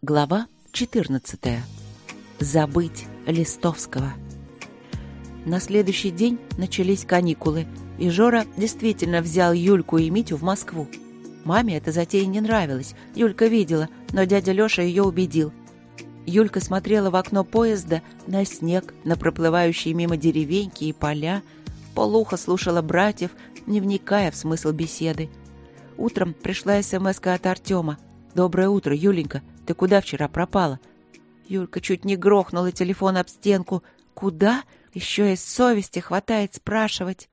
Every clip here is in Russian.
Глава 14. Забыть Листовского. На следующий день начались каникулы, и Жора действительно взял Юльку и Митю в Москву. Маме эта затея не нравилась, Юлька видела, но дядя Лёша ее убедил. Юлька смотрела в окно поезда на снег, на проплывающие мимо деревеньки и поля, полухо слушала братьев, не вникая в смысл беседы. Утром пришла смс от Артема. «Доброе утро, Юленька. Ты куда вчера пропала?» Юлька чуть не грохнула телефон об стенку. «Куда? Еще из совести хватает спрашивать».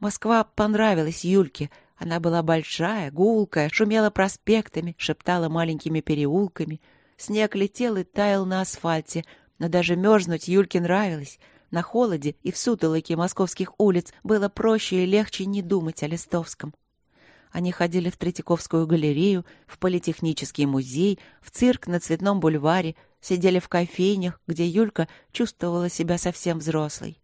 Москва понравилась Юльке. Она была большая, гулкая, шумела проспектами, шептала маленькими переулками. Снег летел и таял на асфальте, но даже мерзнуть Юльке нравилось. На холоде и в сутолоке московских улиц было проще и легче не думать о Листовском. Они ходили в Третьяковскую галерею, в Политехнический музей, в цирк на Цветном бульваре, сидели в кофейнях, где Юлька чувствовала себя совсем взрослой.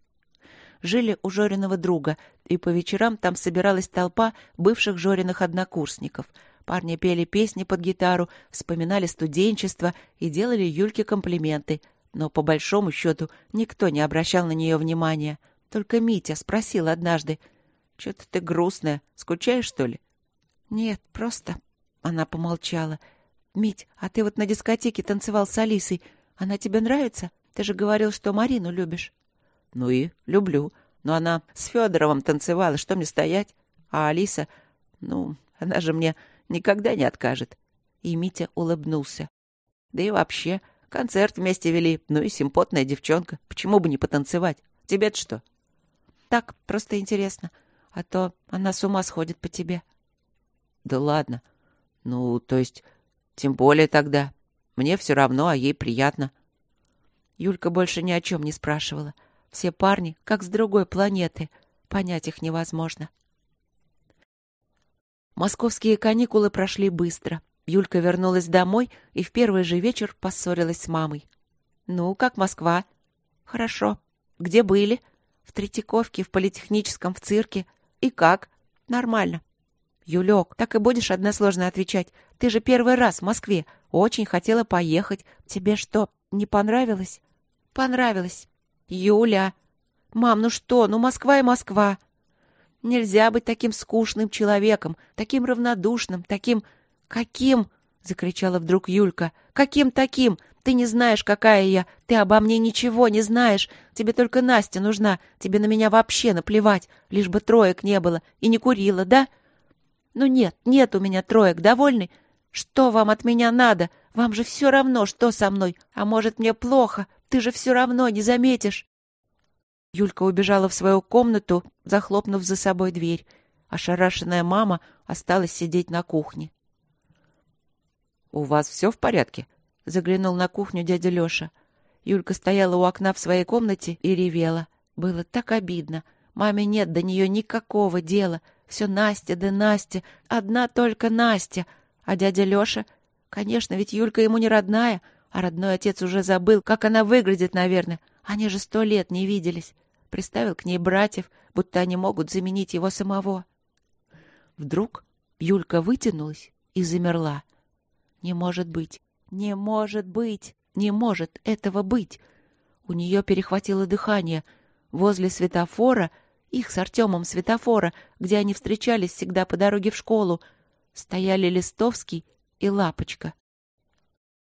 Жили у Жориного друга, и по вечерам там собиралась толпа бывших Жориных однокурсников. Парни пели песни под гитару, вспоминали студенчество и делали Юльке комплименты. Но по большому счету никто не обращал на нее внимания. Только Митя спросил однажды, «Что-то ты грустная, скучаешь, что ли?» «Нет, просто...» Она помолчала. «Мить, а ты вот на дискотеке танцевал с Алисой. Она тебе нравится? Ты же говорил, что Марину любишь». «Ну и люблю. Но она с Федоровым танцевала. Что мне стоять? А Алиса... Ну, она же мне никогда не откажет». И Митя улыбнулся. «Да и вообще, концерт вместе вели. Ну и симпотная девчонка. Почему бы не потанцевать? Тебе-то что?» «Так, просто интересно. А то она с ума сходит по тебе». Да ладно. Ну, то есть, тем более тогда. Мне все равно, а ей приятно. Юлька больше ни о чем не спрашивала. Все парни, как с другой планеты. Понять их невозможно. Московские каникулы прошли быстро. Юлька вернулась домой и в первый же вечер поссорилась с мамой. «Ну, как Москва?» «Хорошо. Где были?» «В Третьяковке, в Политехническом, в цирке. И как?» «Нормально. «Юлек, так и будешь односложно отвечать. Ты же первый раз в Москве. Очень хотела поехать. Тебе что, не понравилось?» «Понравилось». «Юля!» «Мам, ну что? Ну Москва и Москва!» «Нельзя быть таким скучным человеком, таким равнодушным, таким...» «Каким?» — закричала вдруг Юлька. «Каким таким? Ты не знаешь, какая я. Ты обо мне ничего не знаешь. Тебе только Настя нужна. Тебе на меня вообще наплевать. Лишь бы троек не было. И не курила, да?» Ну нет, нет у меня троек, довольны? Что вам от меня надо? Вам же все равно, что со мной. А может, мне плохо? Ты же все равно не заметишь. Юлька убежала в свою комнату, захлопнув за собой дверь. Ошарашенная мама осталась сидеть на кухне. «У вас все в порядке?» — заглянул на кухню дядя Леша. Юлька стояла у окна в своей комнате и ревела. Было так обидно. Маме нет до нее никакого дела — все Настя да Настя, одна только Настя. А дядя Леша? Конечно, ведь Юлька ему не родная, а родной отец уже забыл, как она выглядит, наверное. Они же сто лет не виделись. Приставил к ней братьев, будто они могут заменить его самого. Вдруг Юлька вытянулась и замерла. Не может быть, не может быть, не может этого быть. У нее перехватило дыхание. Возле светофора — их с Артемом светофора, где они встречались всегда по дороге в школу, стояли Листовский и Лапочка.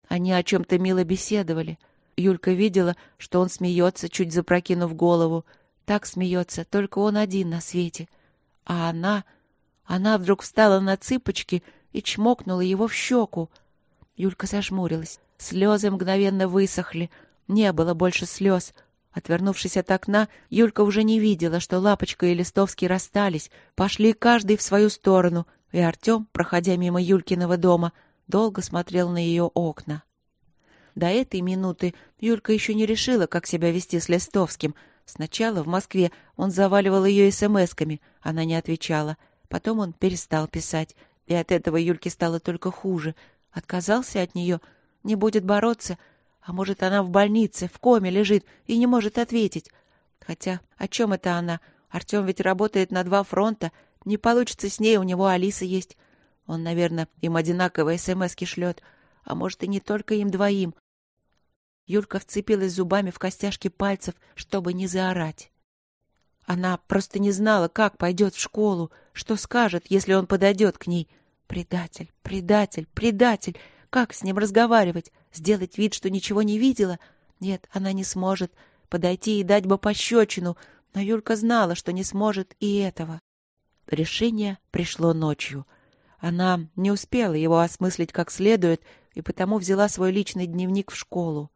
Они о чем-то мило беседовали. Юлька видела, что он смеется, чуть запрокинув голову. Так смеется, только он один на свете. А она... Она вдруг встала на цыпочки и чмокнула его в щеку. Юлька зажмурилась. Слезы мгновенно высохли. Не было больше слез. Отвернувшись от окна, Юлька уже не видела, что Лапочка и Листовский расстались, пошли каждый в свою сторону, и Артем, проходя мимо Юлькиного дома, долго смотрел на ее окна. До этой минуты Юлька еще не решила, как себя вести с Листовским. Сначала в Москве он заваливал ее смс-ками, она не отвечала. Потом он перестал писать, и от этого Юльке стало только хуже. Отказался от нее, не будет бороться — а может, она в больнице, в коме лежит и не может ответить. Хотя о чем это она? Артем ведь работает на два фронта. Не получится с ней, у него Алиса есть. Он, наверное, им одинаковые смски шлет, а может, и не только им двоим. Юлька вцепилась зубами в костяшки пальцев, чтобы не заорать. Она просто не знала, как пойдет в школу, что скажет, если он подойдет к ней. Предатель, предатель, предатель! Как с ним разговаривать? Сделать вид, что ничего не видела? Нет, она не сможет. Подойти и дать бы пощечину. Но Юлька знала, что не сможет и этого. Решение пришло ночью. Она не успела его осмыслить как следует, и потому взяла свой личный дневник в школу.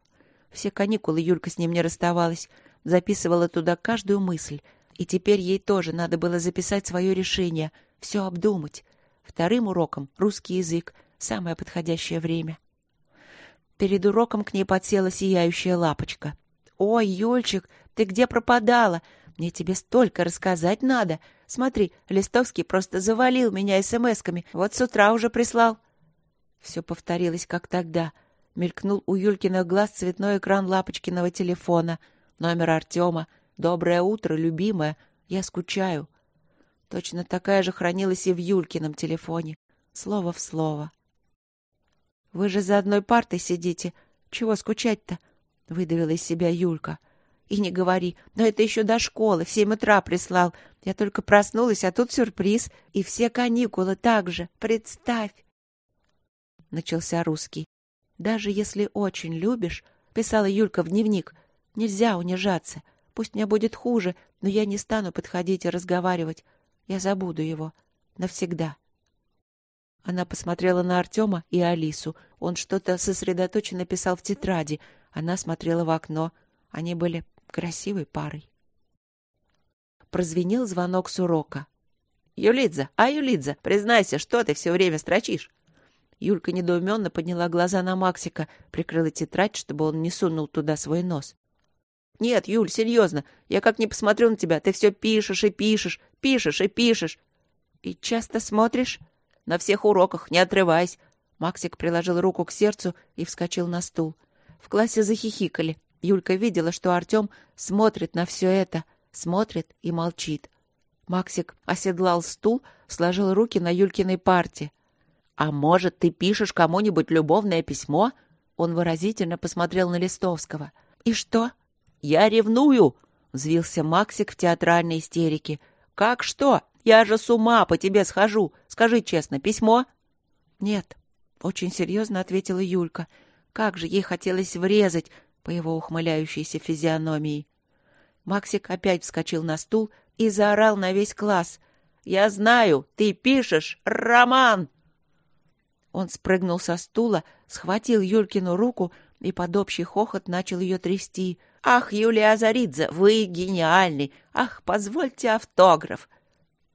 Все каникулы Юлька с ним не расставалась, записывала туда каждую мысль, и теперь ей тоже надо было записать свое решение, все обдумать. Вторым уроком — русский язык, самое подходящее время. Перед уроком к ней подсела сияющая лапочка. «Ой, Юльчик, ты где пропадала? Мне тебе столько рассказать надо. Смотри, Листовский просто завалил меня смс-ками. Вот с утра уже прислал». Все повторилось, как тогда. Мелькнул у Юлькиных глаз цветной экран лапочкиного телефона. Номер Артема. «Доброе утро, любимая. Я скучаю». Точно такая же хранилась и в Юлькином телефоне. Слово в слово. «Вы же за одной партой сидите. Чего скучать-то?» — выдавила из себя Юлька. И не говори, но это еще до школы, в семь утра прислал. Я только проснулась, а тут сюрприз. И все каникулы так же. Представь. Начался русский. Даже если очень любишь, писала Юлька в дневник, нельзя унижаться. Пусть мне будет хуже, но я не стану подходить и разговаривать. Я забуду его. Навсегда. Она посмотрела на Артема и Алису. Он что-то сосредоточенно писал в тетради. Она смотрела в окно. Они были красивой парой. Прозвенел звонок с урока. «Юлидза, а, Юлидза, признайся, что ты все время строчишь?» Юлька недоуменно подняла глаза на Максика, прикрыла тетрадь, чтобы он не сунул туда свой нос. «Нет, Юль, серьезно, я как не посмотрю на тебя, ты все пишешь и пишешь, пишешь и пишешь. И часто смотришь? На всех уроках, не отрывайся». Максик приложил руку к сердцу и вскочил на стул. В классе захихикали. Юлька видела, что Артем смотрит на все это, смотрит и молчит. Максик оседлал стул, сложил руки на Юлькиной парте. «А может, ты пишешь кому-нибудь любовное письмо?» Он выразительно посмотрел на Листовского. «И что?» «Я ревную!» — взвился Максик в театральной истерике. «Как что? Я же с ума по тебе схожу. Скажи честно, письмо?» «Нет», — очень серьезно ответила Юлька. Как же ей хотелось врезать по его ухмыляющейся физиономии. Максик опять вскочил на стул и заорал на весь класс. «Я знаю, ты пишешь роман!» Он спрыгнул со стула, схватил Юлькину руку и под общий хохот начал ее трясти. «Ах, Юлия Азаридзе, вы гениальны! Ах, позвольте автограф!»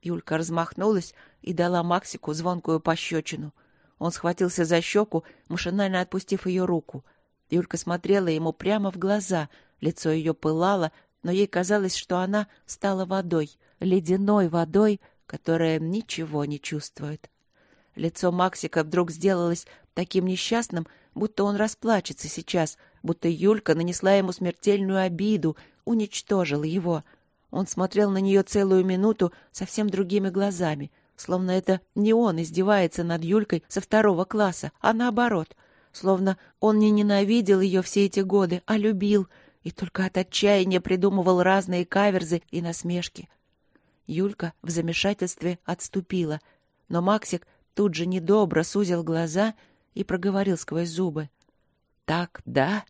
Юлька размахнулась и дала Максику звонкую пощечину. Он схватился за щеку, машинально отпустив ее руку — Юлька смотрела ему прямо в глаза, лицо ее пылало, но ей казалось, что она стала водой, ледяной водой, которая ничего не чувствует. Лицо Максика вдруг сделалось таким несчастным, будто он расплачется сейчас, будто Юлька нанесла ему смертельную обиду, уничтожила его. Он смотрел на нее целую минуту совсем другими глазами, словно это не он издевается над Юлькой со второго класса, а наоборот — словно он не ненавидел ее все эти годы, а любил, и только от отчаяния придумывал разные каверзы и насмешки. Юлька в замешательстве отступила, но Максик тут же недобро сузил глаза и проговорил сквозь зубы. «Так, да?»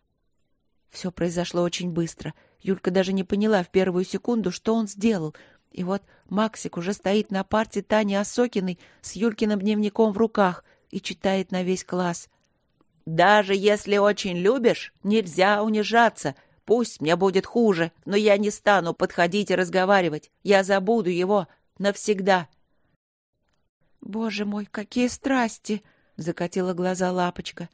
Все произошло очень быстро. Юлька даже не поняла в первую секунду, что он сделал. И вот Максик уже стоит на парте Тани Осокиной с Юлькиным дневником в руках и читает на весь класс — даже если очень любишь, нельзя унижаться. Пусть мне будет хуже, но я не стану подходить и разговаривать. Я забуду его навсегда. Боже мой, какие страсти! закатила глаза лапочка.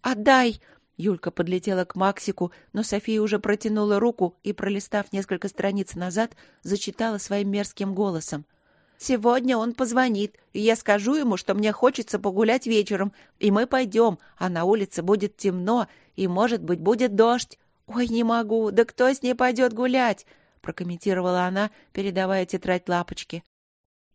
Отдай! Юлька подлетела к Максику, но София уже протянула руку и, пролистав несколько страниц назад, зачитала своим мерзким голосом. Сегодня он позвонит, и я скажу ему, что мне хочется погулять вечером, и мы пойдем, а на улице будет темно, и, может быть, будет дождь. Ой, не могу, да кто с ней пойдет гулять? прокомментировала она, передавая тетрадь лапочке.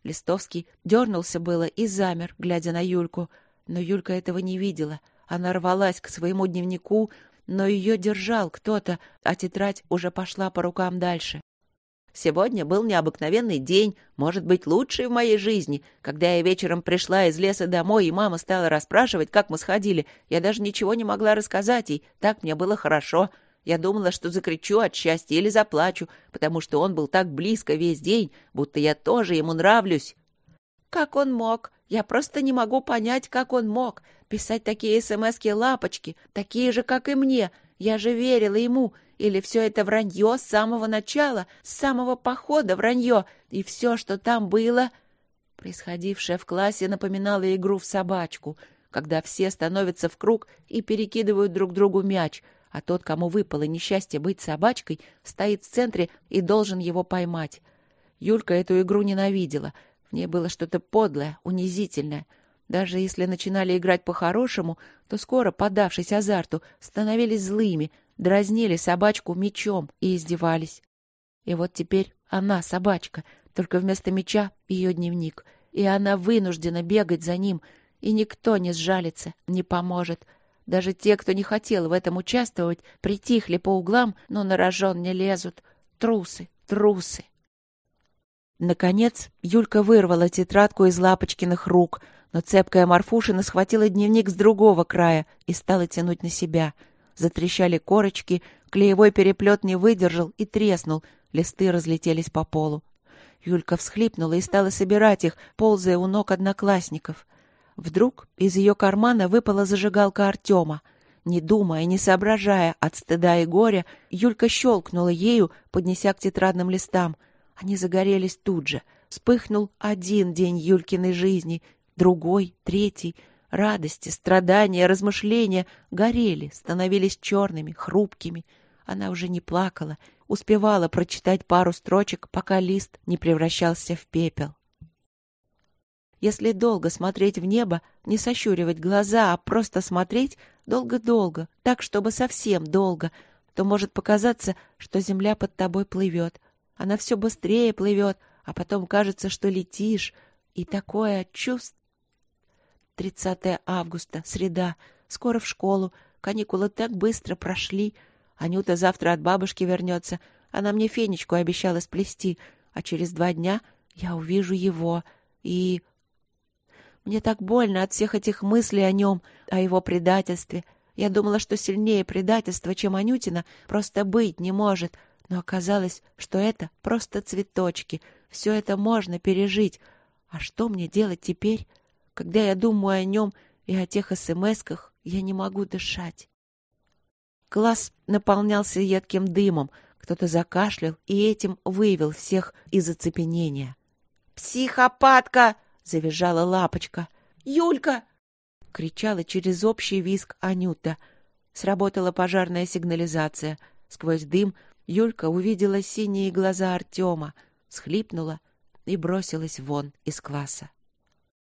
Листовский дернулся было и замер, глядя на Юльку. Но Юлька этого не видела. Она рвалась к своему дневнику, но ее держал кто-то, а тетрадь уже пошла по рукам дальше. Сегодня был необыкновенный день, может быть, лучший в моей жизни. Когда я вечером пришла из леса домой, и мама стала расспрашивать, как мы сходили, я даже ничего не могла рассказать ей, так мне было хорошо. Я думала, что закричу от счастья или заплачу, потому что он был так близко весь день, будто я тоже ему нравлюсь. Как он мог? Я просто не могу понять, как он мог писать такие смски лапочки, такие же, как и мне. Я же верила ему, или все это вранье с самого начала, с самого похода вранье, и все, что там было... Происходившее в классе напоминало игру в собачку, когда все становятся в круг и перекидывают друг другу мяч, а тот, кому выпало несчастье быть собачкой, стоит в центре и должен его поймать. Юлька эту игру ненавидела. В ней было что-то подлое, унизительное. Даже если начинали играть по-хорошему, то скоро, подавшись азарту, становились злыми, дразнили собачку мечом и издевались. И вот теперь она собачка, только вместо меча ее дневник, и она вынуждена бегать за ним, и никто не сжалится, не поможет. Даже те, кто не хотел в этом участвовать, притихли по углам, но на рожон не лезут. Трусы, трусы. Наконец Юлька вырвала тетрадку из Лапочкиных рук, но цепкая Марфушина схватила дневник с другого края и стала тянуть на себя — Затрещали корочки, клеевой переплет не выдержал и треснул, листы разлетелись по полу. Юлька всхлипнула и стала собирать их, ползая у ног одноклассников. Вдруг из ее кармана выпала зажигалка Артема. Не думая, не соображая от стыда и горя, Юлька щелкнула ею, поднеся к тетрадным листам. Они загорелись тут же. Вспыхнул один день Юлькиной жизни, другой, третий — Радости, страдания, размышления горели, становились черными, хрупкими. Она уже не плакала, успевала прочитать пару строчек, пока лист не превращался в пепел. Если долго смотреть в небо, не сощуривать глаза, а просто смотреть долго-долго, так, чтобы совсем долго, то может показаться, что земля под тобой плывет. Она все быстрее плывет, а потом кажется, что летишь, и такое чувство 30 августа, среда. Скоро в школу. Каникулы так быстро прошли. Анюта завтра от бабушки вернется. Она мне фенечку обещала сплести. А через два дня я увижу его. И... Мне так больно от всех этих мыслей о нем, о его предательстве. Я думала, что сильнее предательства, чем Анютина, просто быть не может. Но оказалось, что это просто цветочки. Все это можно пережить. А что мне делать теперь? Когда я думаю о нем и о тех смсках, я не могу дышать. Класс наполнялся едким дымом. Кто-то закашлял и этим вывел всех из оцепенения. «Психопатка!» — завизжала лапочка. «Юлька!» — кричала через общий визг Анюта. Сработала пожарная сигнализация. Сквозь дым Юлька увидела синие глаза Артема, схлипнула и бросилась вон из класса.